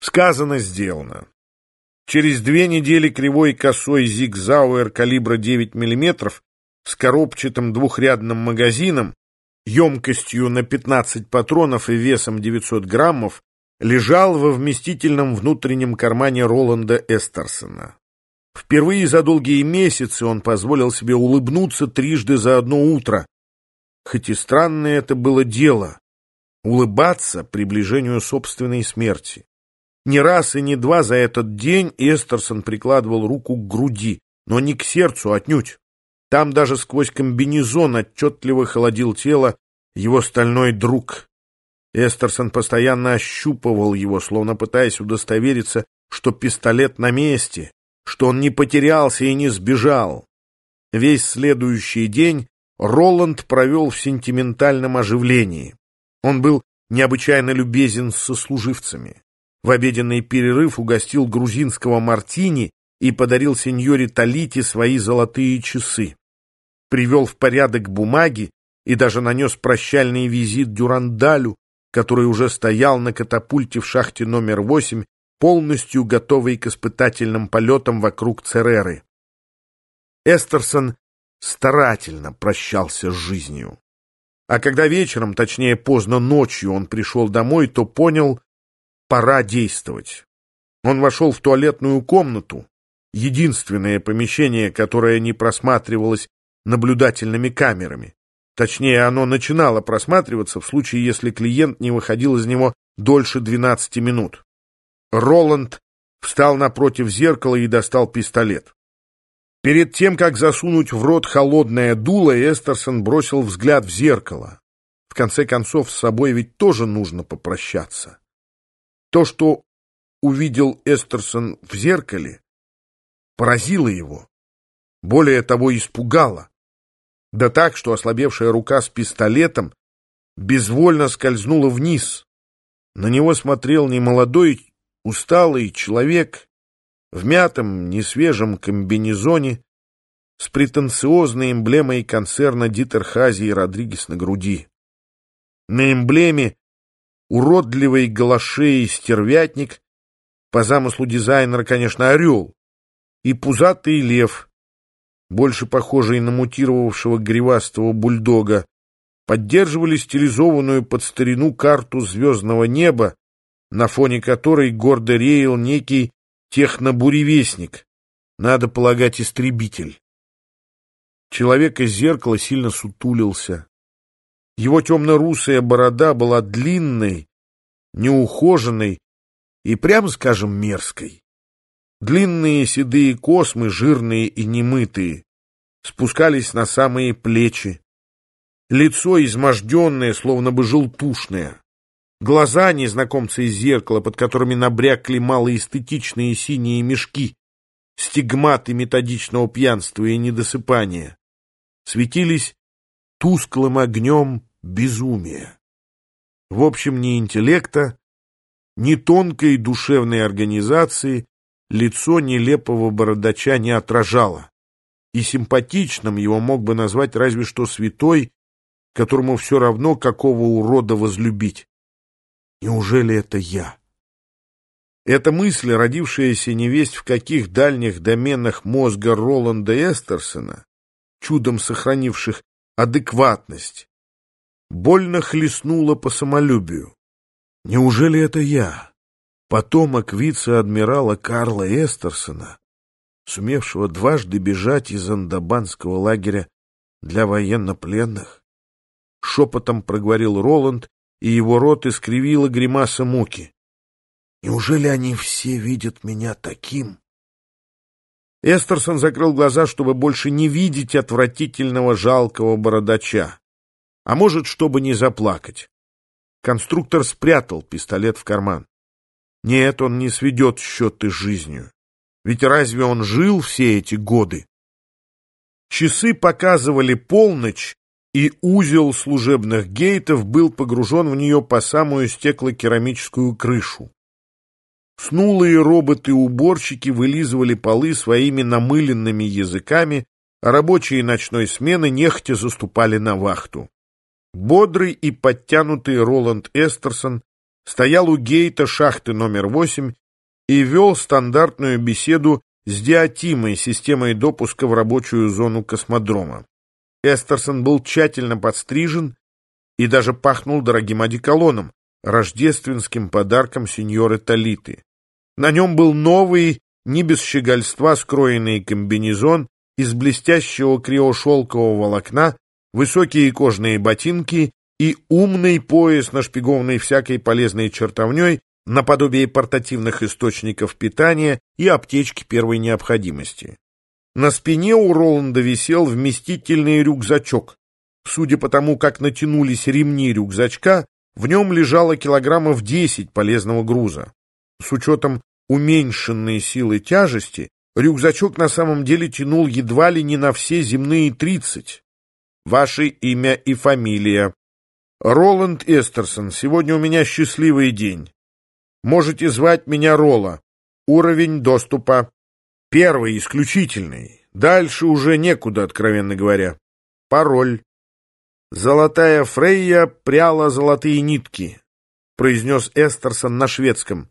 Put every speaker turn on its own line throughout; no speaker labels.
Сказано, сделано. Через две недели кривой косой зигзауэр калибра 9 мм с коробчатым двухрядным магазином, емкостью на 15 патронов и весом 900 граммов, лежал во вместительном внутреннем кармане Роланда Эстерсона. Впервые за долгие месяцы он позволил себе улыбнуться трижды за одно утро. Хоть и странное это было дело — улыбаться приближению собственной смерти. Не раз и не два за этот день Эстерсон прикладывал руку к груди, но не к сердцу отнюдь. Там даже сквозь комбинезон отчетливо холодил тело его стальной друг. Эстерсон постоянно ощупывал его, словно пытаясь удостовериться, что пистолет на месте, что он не потерялся и не сбежал. Весь следующий день Роланд провел в сентиментальном оживлении. Он был необычайно любезен со служивцами. В обеденный перерыв угостил грузинского мартини и подарил сеньоре Талите свои золотые часы. Привел в порядок бумаги и даже нанес прощальный визит Дюрандалю, который уже стоял на катапульте в шахте номер восемь, полностью готовый к испытательным полетам вокруг Цереры. Эстерсон старательно прощался с жизнью. А когда вечером, точнее поздно ночью, он пришел домой, то понял, пора действовать. Он вошел в туалетную комнату, единственное помещение, которое не просматривалось наблюдательными камерами. Точнее, оно начинало просматриваться в случае, если клиент не выходил из него дольше 12 минут. Роланд встал напротив зеркала и достал пистолет. Перед тем, как засунуть в рот холодное дуло, Эстерсон бросил взгляд в зеркало. В конце концов, с собой ведь тоже нужно попрощаться. То, что увидел Эстерсон в зеркале, поразило его. Более того, испугало. Да так, что ослабевшая рука с пистолетом безвольно скользнула вниз. На него смотрел немолодой, усталый человек в мятом, несвежем комбинезоне с претенциозной эмблемой концерна Дитерхази и Родригес на груди. На эмблеме уродливый галашей стервятник, по замыслу дизайнера, конечно, орел, и пузатый лев, больше похожий на мутировавшего гривастого бульдога, поддерживали стилизованную под старину карту звездного неба, на фоне которой гордо реял некий технобуревестник, надо полагать, истребитель. Человек из зеркала сильно сутулился. Его темно-русая борода была длинной, неухоженной и, прямо скажем, мерзкой. Длинные седые космы, жирные и немытые, спускались на самые плечи. Лицо изможденное, словно бы желтушное. Глаза незнакомца из зеркала, под которыми набрякли малоэстетичные синие мешки, стигматы методичного пьянства и недосыпания, светились тусклым огнем безумия. В общем, ни интеллекта, ни тонкой душевной организации лицо нелепого бородача не отражало, и симпатичным его мог бы назвать разве что святой, которому все равно, какого урода возлюбить. Неужели это я? Эта мысль, родившаяся невесть в каких дальних доменах мозга Роланда Эстерсона, чудом сохранивших адекватность, больно хлестнула по самолюбию. Неужели это я, потомок вице-адмирала Карла Эстерсона, сумевшего дважды бежать из андабанского лагеря для военнопленных? Шепотом проговорил Роланд и его рот искривила гримаса муки. Неужели они все видят меня таким? Эстерсон закрыл глаза, чтобы больше не видеть отвратительного жалкого бородача. А может, чтобы не заплакать. Конструктор спрятал пистолет в карман. Нет, он не сведет счеты с жизнью. Ведь разве он жил все эти годы? Часы показывали полночь, и узел служебных гейтов был погружен в нее по самую стеклокерамическую крышу. Снулые роботы-уборщики вылизывали полы своими намыленными языками, а рабочие ночной смены нехотя заступали на вахту. Бодрый и подтянутый Роланд Эстерсон стоял у гейта шахты номер 8 и вел стандартную беседу с диатимой, системой допуска в рабочую зону космодрома. Эстерсон был тщательно подстрижен и даже пахнул дорогим одеколоном, рождественским подарком сеньоры Талиты. На нем был новый, не без щегольства скроенный комбинезон из блестящего криошелкового волокна, высокие кожаные ботинки и умный пояс, нашпигованный всякой полезной чертовней, наподобие портативных источников питания и аптечки первой необходимости. На спине у Роланда висел вместительный рюкзачок. Судя по тому, как натянулись ремни рюкзачка, в нем лежало килограммов 10 полезного груза. С учетом уменьшенной силы тяжести, рюкзачок на самом деле тянул едва ли не на все земные 30. Ваше имя и фамилия. Роланд Эстерсон, сегодня у меня счастливый день. Можете звать меня Рола. Уровень доступа. Первый, исключительный. Дальше уже некуда, откровенно говоря. Пароль. «Золотая Фрейя пряла золотые нитки», — произнес Эстерсон на шведском.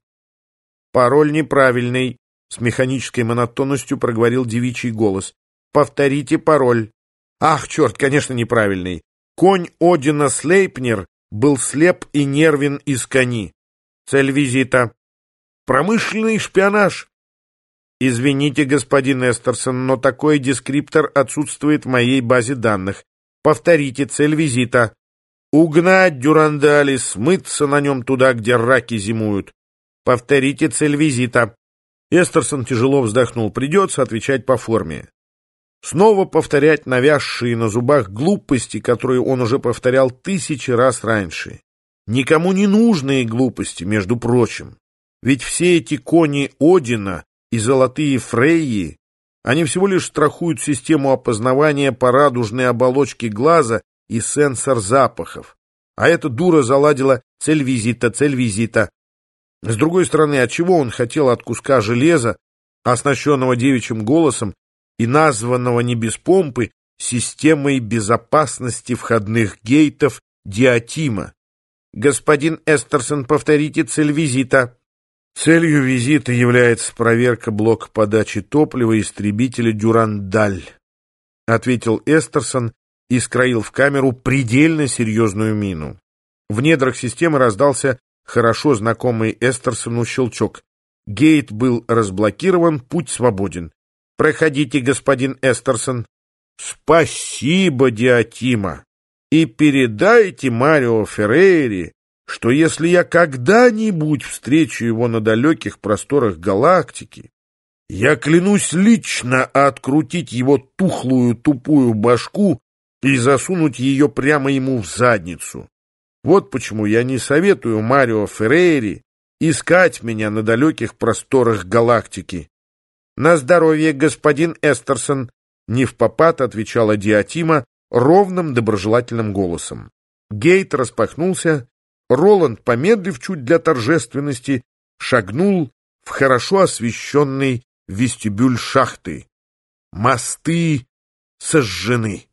«Пароль неправильный», — с механической монотонностью проговорил девичий голос. «Повторите пароль». «Ах, черт, конечно, неправильный. Конь Одина Слейпнер был слеп и нервен из кони. Цель визита. Промышленный шпионаж. Извините, господин Эстерсон, но такой дескриптор отсутствует в моей базе данных. Повторите цель визита. Угнать Дюрандали, смыться на нем туда, где раки зимуют. Повторите цель визита. Эстерсон тяжело вздохнул. Придется отвечать по форме. Снова повторять навязшие на зубах глупости, которые он уже повторял тысячи раз раньше. Никому не нужные глупости, между прочим. Ведь все эти кони Одина и золотые Фрейи они всего лишь страхуют систему опознавания по радужной оболочке глаза и сенсор запахов. А эта дура заладила цель визита, цель визита. С другой стороны, от чего он хотел от куска железа, оснащенного девичьим голосом и названного не без помпы системой безопасности входных гейтов Диатима? «Господин Эстерсон, повторите цель визита». Целью визита является проверка блока подачи топлива истребителя «Дюрандаль», — ответил Эстерсон и скроил в камеру предельно серьезную мину. В недрах системы раздался хорошо знакомый Эстерсону щелчок. Гейт был разблокирован, путь свободен. «Проходите, господин Эстерсон». «Спасибо, Диатима, и передайте Марио Феррейри, что если я когда-нибудь встречу его на далеких просторах галактики, я клянусь лично открутить его тухлую тупую башку и засунуть ее прямо ему в задницу. Вот почему я не советую Марио Феррейри искать меня на далеких просторах галактики. На здоровье, господин Эстерсон, не в попад отвечала Диатима ровным доброжелательным голосом. Гейт распахнулся, Роланд, помедлив чуть для торжественности, шагнул в хорошо освещенный вестибюль шахты. Мосты сожжены.